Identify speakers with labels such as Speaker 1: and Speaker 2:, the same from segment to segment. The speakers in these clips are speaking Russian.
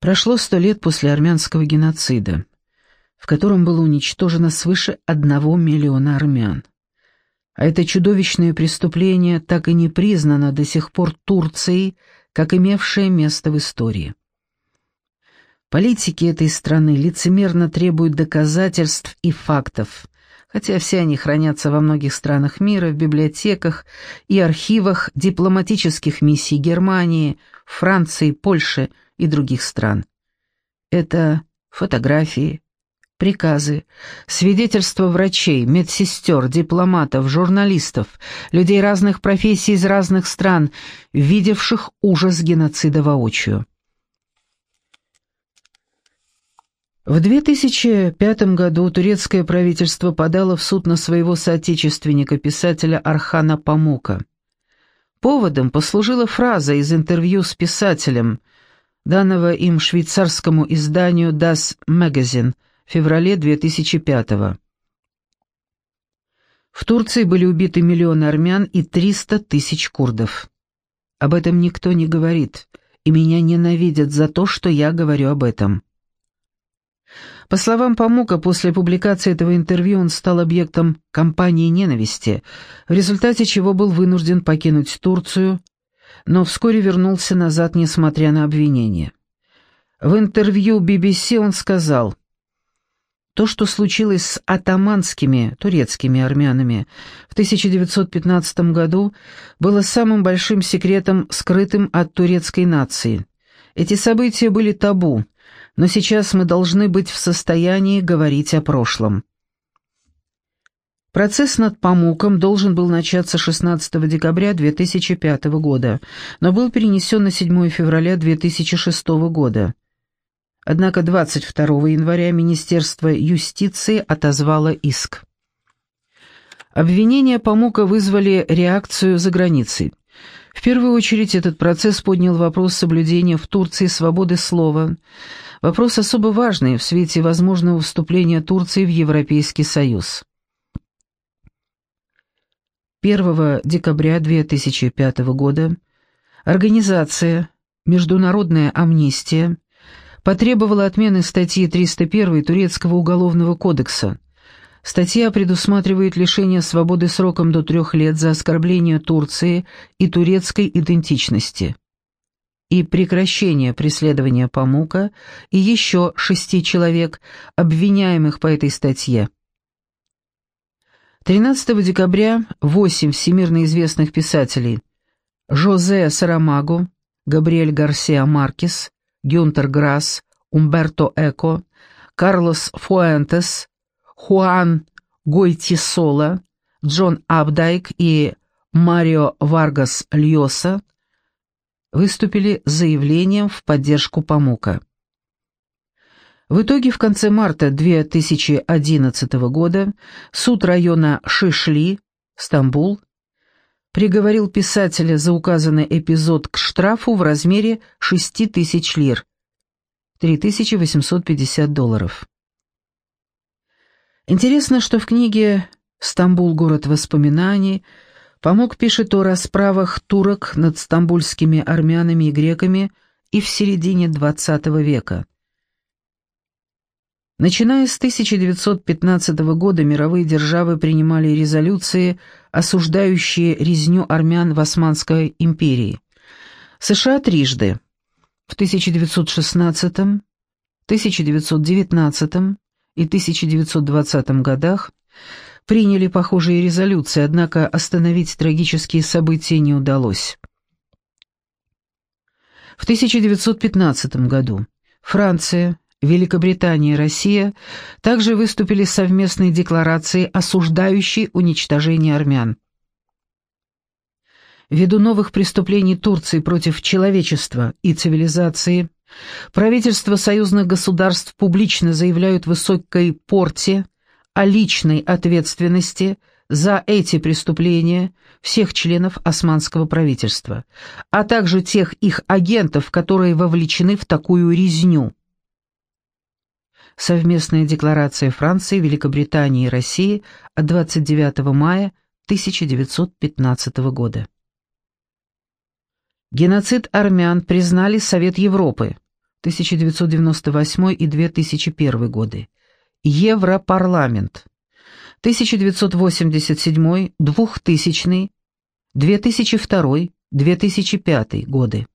Speaker 1: Прошло сто лет после армянского геноцида, в котором было уничтожено свыше одного миллиона армян. А это чудовищное преступление так и не признано до сих пор Турцией, как имевшее место в истории. Политики этой страны лицемерно требуют доказательств и фактов, хотя все они хранятся во многих странах мира, в библиотеках и архивах дипломатических миссий Германии, Франции, Польши и других стран. Это фотографии, приказы, свидетельства врачей, медсестер, дипломатов, журналистов, людей разных профессий из разных стран, видевших ужас геноцида воочию. В 2005 году турецкое правительство подало в суд на своего соотечественника, писателя Архана Памука. Поводом послужила фраза из интервью с писателем, данного им швейцарскому изданию Das Magazine в феврале 2005 -го. В Турции были убиты миллионы армян и 300 тысяч курдов. Об этом никто не говорит, и меня ненавидят за то, что я говорю об этом. По словам Памука, после публикации этого интервью он стал объектом кампании ненависти, в результате чего был вынужден покинуть Турцию но вскоре вернулся назад, несмотря на обвинения. В интервью BBC он сказал, «То, что случилось с атаманскими, турецкими армянами в 1915 году, было самым большим секретом, скрытым от турецкой нации. Эти события были табу, но сейчас мы должны быть в состоянии говорить о прошлом». Процесс над Памуком должен был начаться 16 декабря 2005 года, но был перенесен на 7 февраля 2006 года. Однако 22 января Министерство юстиции отозвало иск. Обвинения Памука вызвали реакцию за границей. В первую очередь этот процесс поднял вопрос соблюдения в Турции свободы слова, вопрос особо важный в свете возможного вступления Турции в Европейский Союз. 1 декабря 2005 года организация «Международная амнистия» потребовала отмены статьи 301 Турецкого уголовного кодекса. Статья предусматривает лишение свободы сроком до трех лет за оскорбление Турции и турецкой идентичности и прекращение преследования Памука и еще шести человек, обвиняемых по этой статье. 13 декабря восемь всемирно известных писателей Жозе Сарамаго, Габриэль Гарсиа Маркес, Гюнтер Грасс, Умберто Эко, Карлос Фуэнтес, Хуан Гойтисола, Джон Абдайк и Марио Варгас Льоса выступили с заявлением в поддержку Памука. В итоге в конце марта 2011 года суд района Шишли, Стамбул, приговорил писателя за указанный эпизод к штрафу в размере 6 тысяч лир, 3850 долларов. Интересно, что в книге «Стамбул. Город воспоминаний» Помог пишет о расправах турок над стамбульскими армянами и греками и в середине XX века. Начиная с 1915 года мировые державы принимали резолюции, осуждающие резню армян в Османской империи. США трижды в 1916, 1919 и 1920 годах приняли похожие резолюции, однако остановить трагические события не удалось. В 1915 году Франция, Великобритания и Россия также выступили с совместной декларацией, осуждающей уничтожение армян. Ввиду новых преступлений Турции против человечества и цивилизации, правительства союзных государств публично заявляют высокой порте о личной ответственности за эти преступления всех членов османского правительства, а также тех их агентов, которые вовлечены в такую резню. Совместная декларация Франции, Великобритании и России от 29 мая 1915 года. Геноцид армян признали Совет Европы, 1998 и 2001 годы. Европарламент 1987, 2000, 2002, 2005 годы.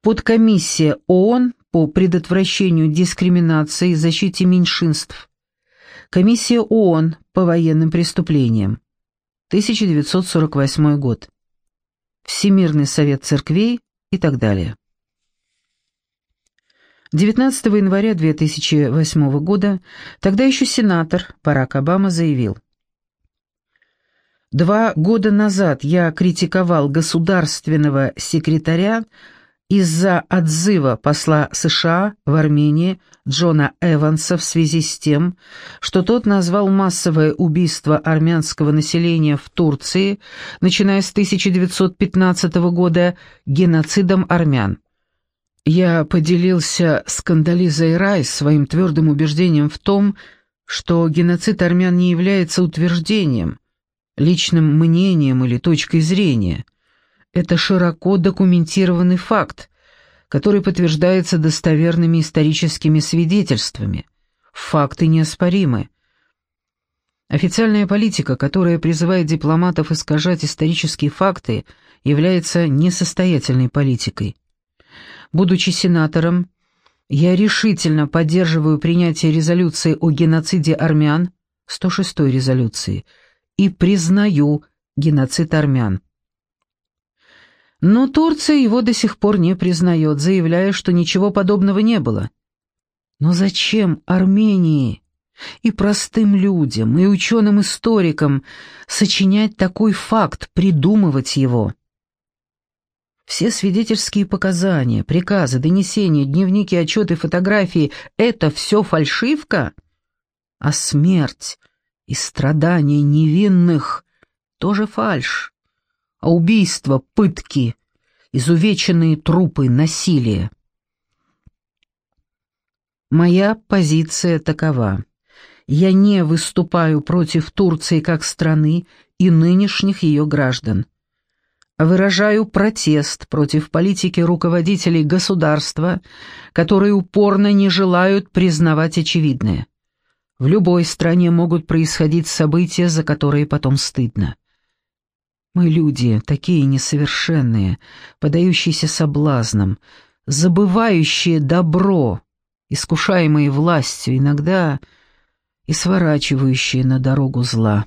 Speaker 1: Подкомиссия ООН по предотвращению дискриминации и защите меньшинств. Комиссия ООН по военным преступлениям. 1948 год. Всемирный совет церквей и так далее. 19 января 2008 года тогда еще сенатор Барак Обама заявил, Два года назад я критиковал государственного секретаря из-за отзыва посла США в Армении Джона Эванса в связи с тем, что тот назвал массовое убийство армянского населения в Турции, начиная с 1915 года, геноцидом армян. Я поделился с Кандализой Райс своим твердым убеждением в том, что геноцид армян не является утверждением, личным мнением или точкой зрения. Это широко документированный факт, который подтверждается достоверными историческими свидетельствами. Факты неоспоримы. Официальная политика, которая призывает дипломатов искажать исторические факты, является несостоятельной политикой. Будучи сенатором, я решительно поддерживаю принятие резолюции о геноциде армян, 106-й резолюции, и признаю геноцид армян. Но Турция его до сих пор не признает, заявляя, что ничего подобного не было. Но зачем Армении и простым людям, и ученым-историкам сочинять такой факт, придумывать его? Все свидетельские показания, приказы, донесения, дневники, отчеты, фотографии — это все фальшивка? А смерть и страдания невинных — тоже фальшь. А убийства, пытки, изувеченные трупы, насилие. Моя позиция такова. Я не выступаю против Турции как страны и нынешних ее граждан выражаю протест против политики руководителей государства, которые упорно не желают признавать очевидное. В любой стране могут происходить события, за которые потом стыдно. Мы люди, такие несовершенные, подающиеся соблазнам, забывающие добро, искушаемые властью иногда и сворачивающие на дорогу зла.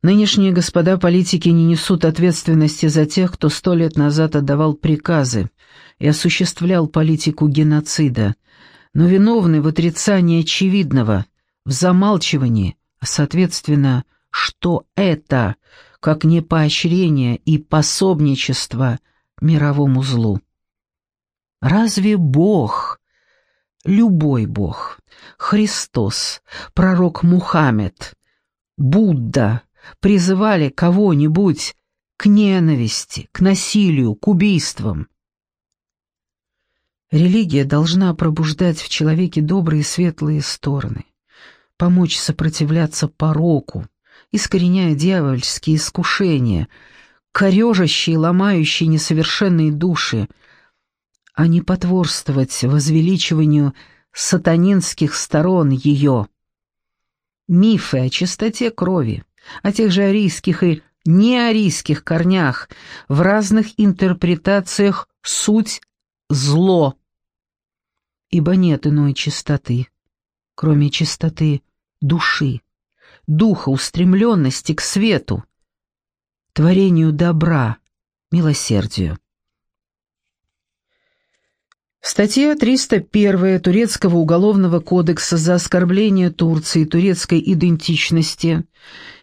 Speaker 1: Нынешние господа политики не несут ответственности за тех, кто сто лет назад отдавал приказы и осуществлял политику геноцида, но виновны в отрицании очевидного, в замалчивании, а, соответственно, что это, как не поощрение и пособничество мировому злу. Разве Бог, любой Бог, Христос, пророк Мухаммед, Будда, призывали кого-нибудь к ненависти, к насилию, к убийствам. Религия должна пробуждать в человеке добрые и светлые стороны, помочь сопротивляться пороку, искореняя дьявольские искушения, корежащие ломающие несовершенные души, а не потворствовать возвеличиванию сатанинских сторон ее. Мифы о чистоте крови, о тех же арийских и неарийских корнях, в разных интерпретациях суть зло. Ибо нет иной чистоты, кроме чистоты души, духа устремленности к свету, творению добра, милосердию. Статья 301 Турецкого уголовного кодекса за оскорбление Турции турецкой идентичности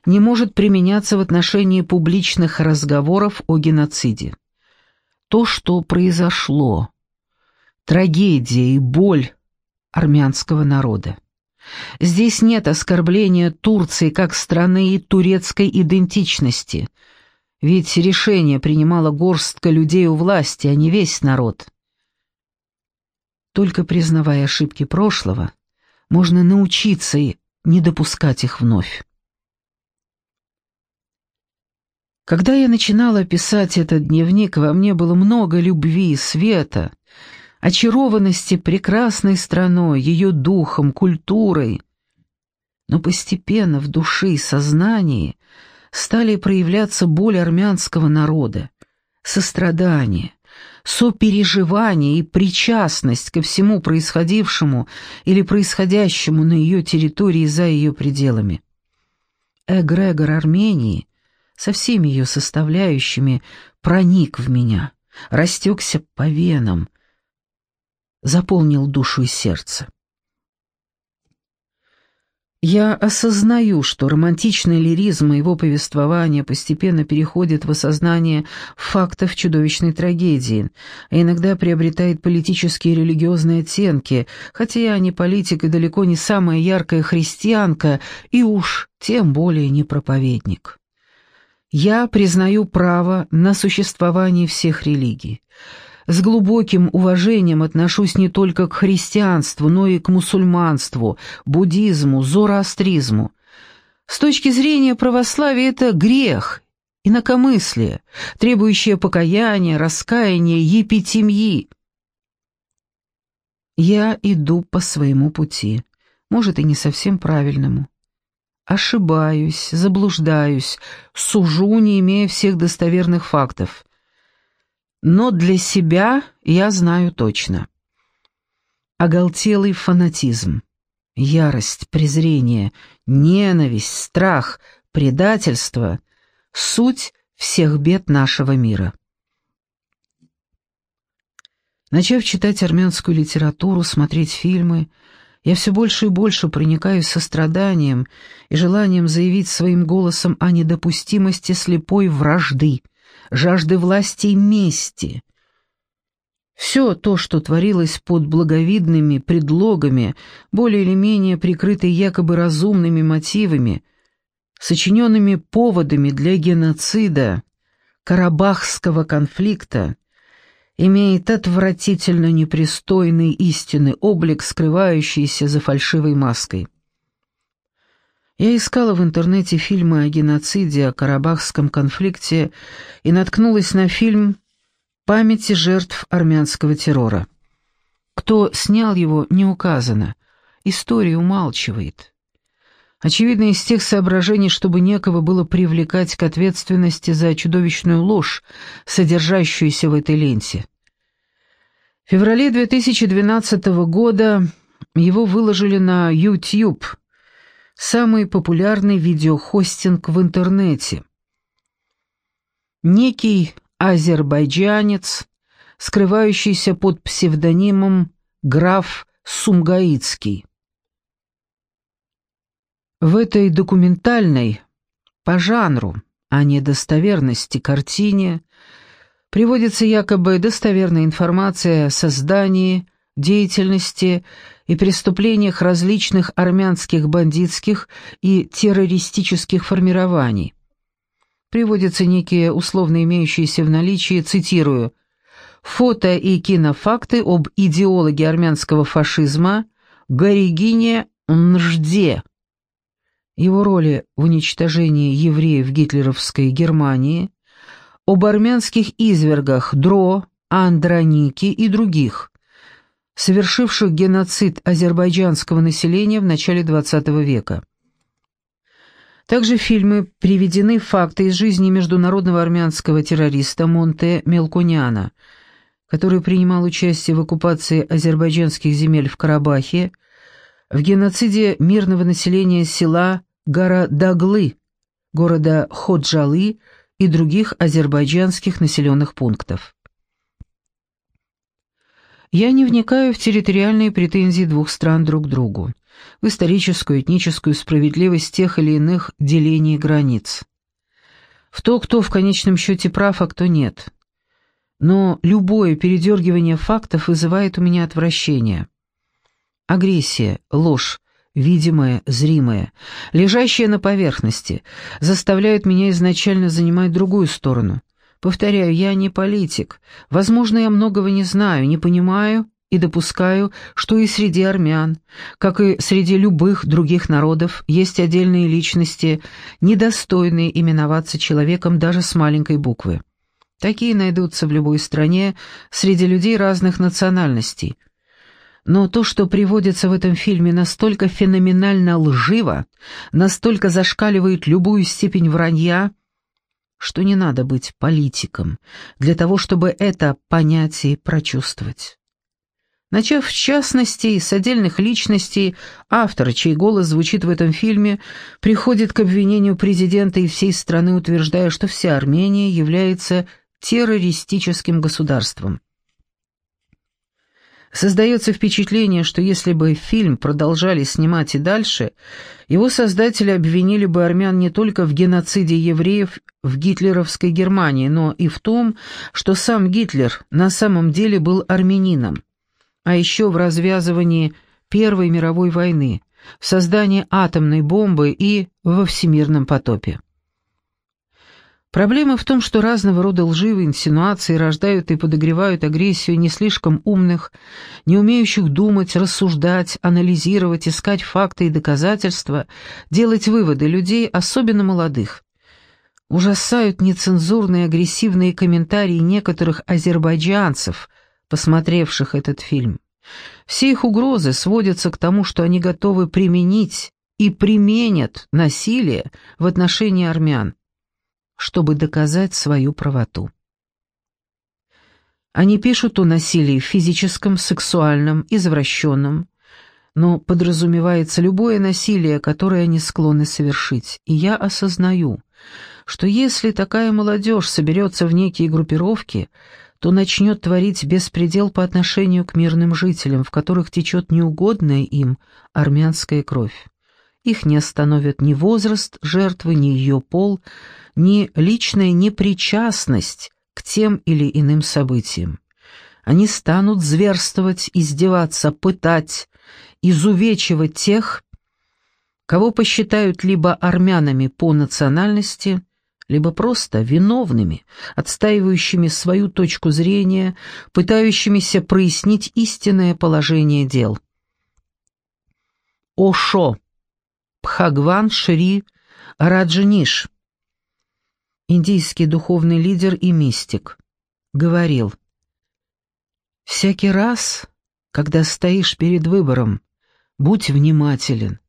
Speaker 1: не может применяться в отношении публичных разговоров о геноциде. То, что произошло, трагедия и боль армянского народа. Здесь нет оскорбления Турции как страны и турецкой идентичности, ведь решение принимала горстка людей у власти, а не весь народ. Только признавая ошибки прошлого, можно научиться и не допускать их вновь. Когда я начинала писать этот дневник, во мне было много любви, света, очарованности прекрасной страной, ее духом, культурой. Но постепенно в душе и сознании стали проявляться боль армянского народа, сострадание, сопереживание и причастность ко всему происходившему или происходящему на ее территории за ее пределами. Эгрегор Армении со всеми ее составляющими проник в меня, растекся по венам, заполнил душу и сердце. Я осознаю, что романтичный лиризм моего повествования постепенно переходит в осознание фактов чудовищной трагедии, а иногда приобретает политические и религиозные оттенки, хотя я не политик и далеко не самая яркая христианка, и уж тем более не проповедник. Я признаю право на существование всех религий. С глубоким уважением отношусь не только к христианству, но и к мусульманству, буддизму, зороастризму. С точки зрения православия это грех, инакомыслие, требующее покаяния, раскаяния, епитемьи. Я иду по своему пути, может и не совсем правильному. Ошибаюсь, заблуждаюсь, сужу, не имея всех достоверных фактов. Но для себя я знаю точно. Оголтелый фанатизм, ярость, презрение, ненависть, страх, предательство — суть всех бед нашего мира. Начав читать армянскую литературу, смотреть фильмы — я все больше и больше проникаюсь состраданием и желанием заявить своим голосом о недопустимости слепой вражды, жажды власти и мести. Все то, что творилось под благовидными предлогами, более или менее прикрытой якобы разумными мотивами, сочиненными поводами для геноцида, Карабахского конфликта, имеет отвратительно непристойный истинный облик, скрывающийся за фальшивой маской. Я искала в интернете фильмы о геноциде, о Карабахском конфликте и наткнулась на фильм «Памяти жертв армянского террора». Кто снял его, не указано. История умалчивает. Очевидно, из тех соображений, чтобы некого было привлекать к ответственности за чудовищную ложь, содержащуюся в этой ленте. В феврале 2012 года его выложили на YouTube, самый популярный видеохостинг в интернете. Некий азербайджанец, скрывающийся под псевдонимом граф Сумгаицкий. В этой документальной, по жанру, а не достоверности картине, приводится якобы достоверная информация о создании, деятельности и преступлениях различных армянских бандитских и террористических формирований. Приводятся некие условно имеющиеся в наличии, цитирую, «фото и кинофакты об идеологе армянского фашизма Горигине Нжде» его роли в уничтожении евреев в гитлеровской Германии, об армянских извергах Дро, Андроники и других, совершивших геноцид азербайджанского населения в начале XX века. Также в фильме приведены факты из жизни международного армянского террориста Монте Мелконяна, который принимал участие в оккупации азербайджанских земель в Карабахе, в геноциде мирного населения села Гора-Даглы, города Ходжалы и других азербайджанских населенных пунктов. Я не вникаю в территориальные претензии двух стран друг к другу, в историческую этническую справедливость тех или иных делений границ, в то, кто в конечном счете прав, а кто нет. Но любое передергивание фактов вызывает у меня отвращение. Агрессия, ложь, видимое, зримое, лежащее на поверхности, заставляют меня изначально занимать другую сторону. Повторяю, я не политик. Возможно, я многого не знаю, не понимаю и допускаю, что и среди армян, как и среди любых других народов, есть отдельные личности, недостойные именоваться человеком даже с маленькой буквы. Такие найдутся в любой стране среди людей разных национальностей. Но то, что приводится в этом фильме, настолько феноменально лживо, настолько зашкаливает любую степень вранья, что не надо быть политиком для того, чтобы это понятие прочувствовать. Начав в частности с отдельных личностей, автор, чей голос звучит в этом фильме, приходит к обвинению президента и всей страны, утверждая, что вся Армения является террористическим государством. Создается впечатление, что если бы фильм продолжали снимать и дальше, его создатели обвинили бы армян не только в геноциде евреев в гитлеровской Германии, но и в том, что сам Гитлер на самом деле был армянином, а еще в развязывании Первой мировой войны, в создании атомной бомбы и во всемирном потопе. Проблема в том, что разного рода лживые инсинуации рождают и подогревают агрессию не слишком умных, не умеющих думать, рассуждать, анализировать, искать факты и доказательства, делать выводы людей, особенно молодых. Ужасают нецензурные агрессивные комментарии некоторых азербайджанцев, посмотревших этот фильм. Все их угрозы сводятся к тому, что они готовы применить и применят насилие в отношении армян чтобы доказать свою правоту. Они пишут о насилии физическом, сексуальном, извращенном, но подразумевается любое насилие, которое они склонны совершить, и я осознаю, что если такая молодежь соберется в некие группировки, то начнет творить беспредел по отношению к мирным жителям, в которых течет неугодная им армянская кровь. Их не остановят ни возраст жертвы, ни ее пол, ни личная непричастность к тем или иным событиям. Они станут зверствовать, издеваться, пытать, изувечивать тех, кого посчитают либо армянами по национальности, либо просто виновными, отстаивающими свою точку зрения, пытающимися прояснить истинное положение дел. Ошо Пхагван Шри Раджаниш, индийский духовный лидер и мистик, говорил, «Всякий раз, когда стоишь перед выбором, будь внимателен,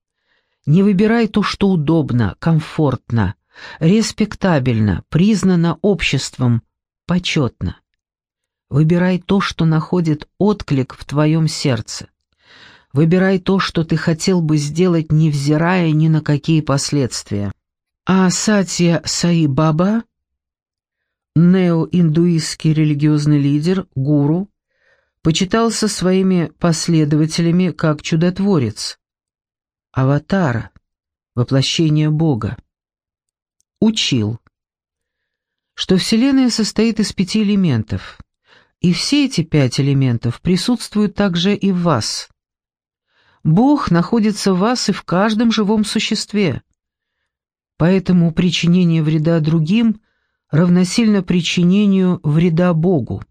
Speaker 1: не выбирай то, что удобно, комфортно, респектабельно, признано обществом, почетно. Выбирай то, что находит отклик в твоем сердце. Выбирай то, что ты хотел бы сделать, невзирая ни на какие последствия. А Сатья Саи Баба, неоиндуистский религиозный лидер, гуру, почитался своими последователями как чудотворец, аватара, воплощение Бога. Учил, что Вселенная состоит из пяти элементов, и все эти пять элементов присутствуют также и в вас – Бог находится в вас и в каждом живом существе. Поэтому причинение вреда другим равносильно причинению вреда Богу.